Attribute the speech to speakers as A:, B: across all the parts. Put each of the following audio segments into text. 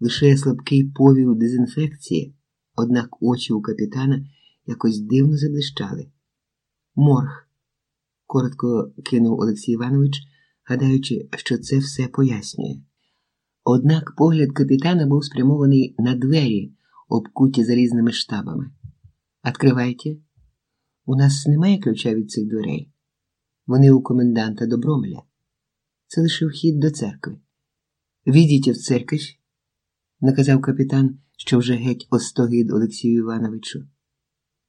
A: лише слабкий повів дезінфекції, однак очі у капітана якось дивно заблищали. Морг, коротко кинув Олексій Іванович, гадаючи, що це все пояснює. Однак погляд капітана був спрямований на двері, обкуті залізними штабами. Откривайте. У нас немає ключа від цих дверей. Вони у коменданта Добромеля. Це лише вхід до церкви. Відійте в церкву, наказав капітан, що вже геть остогид Олексію Івановичу.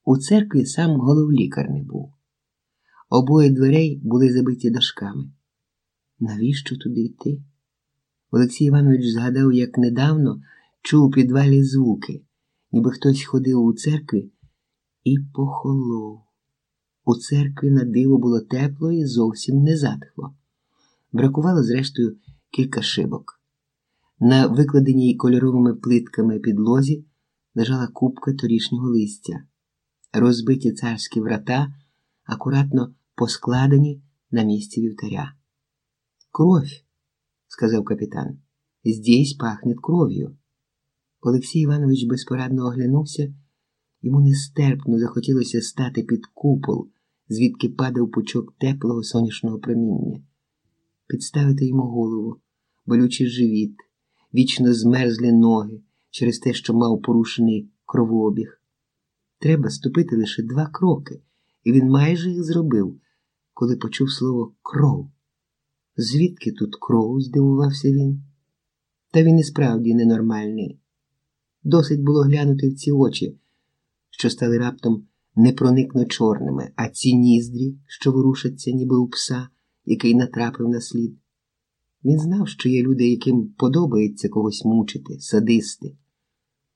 A: У церкві сам головлікар не був. Обоє дверей були забиті дошками. Навіщо туди йти? Олексій Іванович згадав, як недавно чув у підвалі звуки, ніби хтось ходив у церкві і похолов. У церкві на диво було тепло і зовсім не затхло. Бракувало, зрештою, кілька шибок. На викладеній кольоровими плитками підлозі лежала купка торішнього листя, розбиті царські врата, акуратно поскладені на місці вівтаря. Кровь, сказав капітан, здесь пахнет кров'ю. Олексій Іванович безпорадно оглянувся, йому нестерпно захотілося стати під купол, звідки падав пучок теплого сонячного проміння, підставити йому голову, болючий живіт, вічно змерзлі ноги через те, що мав порушений кровообіг. Треба ступити лише два кроки, і він майже їх зробив, коли почув слово кров. Звідки тут кров? здивувався він. Та він і справді ненормальний. Досить було глянути в ці очі, що стали раптом непроникно чорними, а ці ніздрі, що ворушаться, ніби у пса, який натрапив на слід. Він знав, що є люди, яким подобається когось мучити, садисти,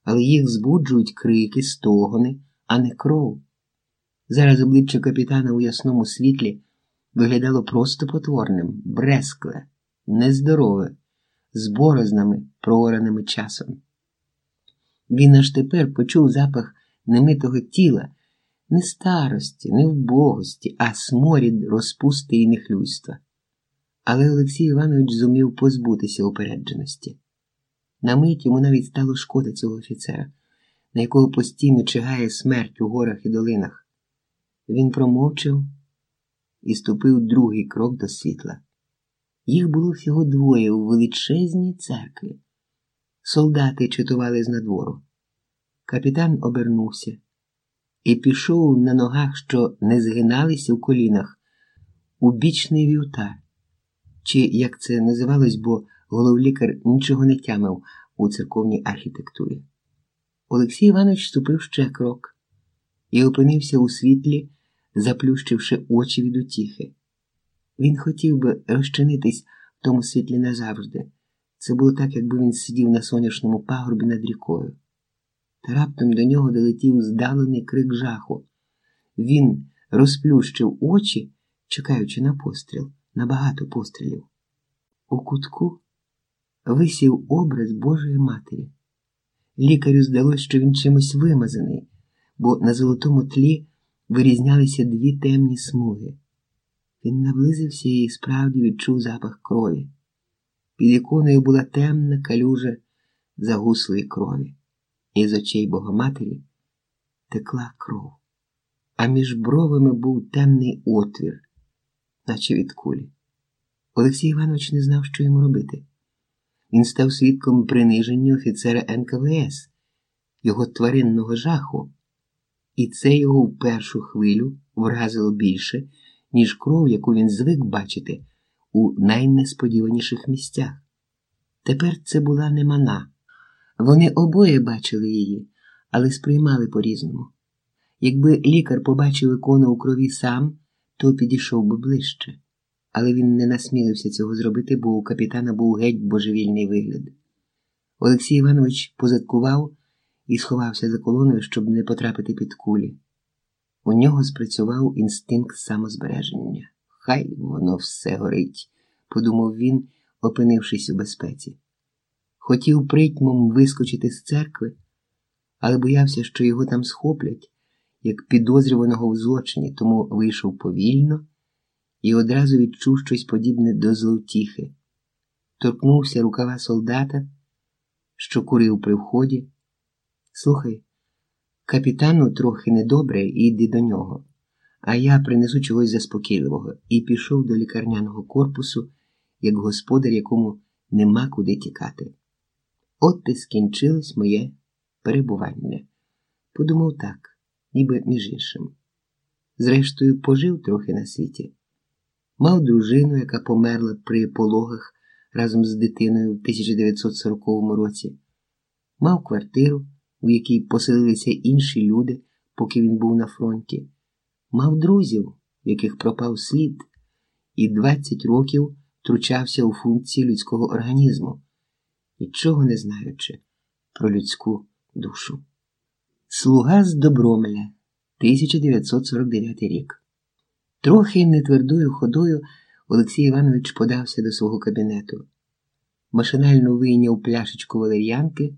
A: але їх збуджують крики, стогони, а не кров. Зараз обличчя капітана у ясному світлі виглядало просто потворним, брескле, нездорове, з борознами, проораними часом. Він аж тепер почув запах немитого тіла, не старості, не вбогості, а сморід розпусти і нехлюйства. Але Олексій Іванович зумів позбутися упередженості. На мить йому навіть стало шкода цього офіцера, на якого постійно чигає смерть у горах і долинах. Він промовчав і ступив другий крок до світла. Їх було всього двоє у величезній церкві. Солдати читували з надвору. Капітан обернувся і пішов на ногах, що не згиналися в колінах, у бічний вівтар, чи як це називалось, бо головлікар нічого не тямив у церковній архітектурі. Олексій Іванович ступив ще крок і опинився у світлі, заплющивши очі від утіхи. Він хотів би розчинитись в тому світлі назавжди. Це було так, якби він сидів на сонячному пагорбі над рікою. Та раптом до нього долетів здалений крик жаху. Він розплющив очі, чекаючи на постріл, на багато пострілів. У кутку висів образ Божої Матері. Лікарю здалося, що він чимось вимазаний, бо на золотому тлі вирізнялися дві темні смуги. Він наблизився і справді відчув запах крові. Під іконою була темна калюжа загуслої крові, і з очей Богоматері текла кров, а між бровами був темний отвір, наче від кулі. Олексій Іванович не знав, що йому робити. Він став свідком приниження офіцера НКВС, його тваринного жаху, і це його в першу хвилю вразило більше, ніж кров, яку він звик бачити у найнесподіваніших місцях. Тепер це була не мана. Вони обоє бачили її, але сприймали по-різному. Якби лікар побачив ікону у крові сам, то підійшов би ближче. Але він не насмілився цього зробити, бо у капітана був геть божевільний вигляд. Олексій Іванович позадкував і сховався за колоною, щоб не потрапити під кулі. У нього спрацював інстинкт самозбереження. Хай воно все горить, подумав він, опинившись у безпеці. Хотів притьмом вискочити з церкви, але боявся, що його там схоплять, як підозрюваного в злочині, тому вийшов повільно і одразу відчув щось подібне до зловтіхи. Торкнувся рукава солдата, що курив при вході. Слухай, капітану трохи недобре, іди до нього, а я принесу чогось заспокійливого і пішов до лікарняного корпусу, як господар, якому нема куди тікати. От і скінчилось моє перебування. Подумав так, ніби між іншим. Зрештою, пожив трохи на світі. Мав дружину, яка померла при пологах разом з дитиною в 1940 році, мав квартиру, у якій поселилися інші люди, поки він був на фронті, мав друзів, яких пропав слід, і 20 років тручався у функції людського організму, нічого не знаючи про людську душу. Слуга з Добромеля, 1949 рік. Трохи нетвердою ходою Олексій Іванович подався до свого кабінету, машинально вийняв пляшечку валер'янки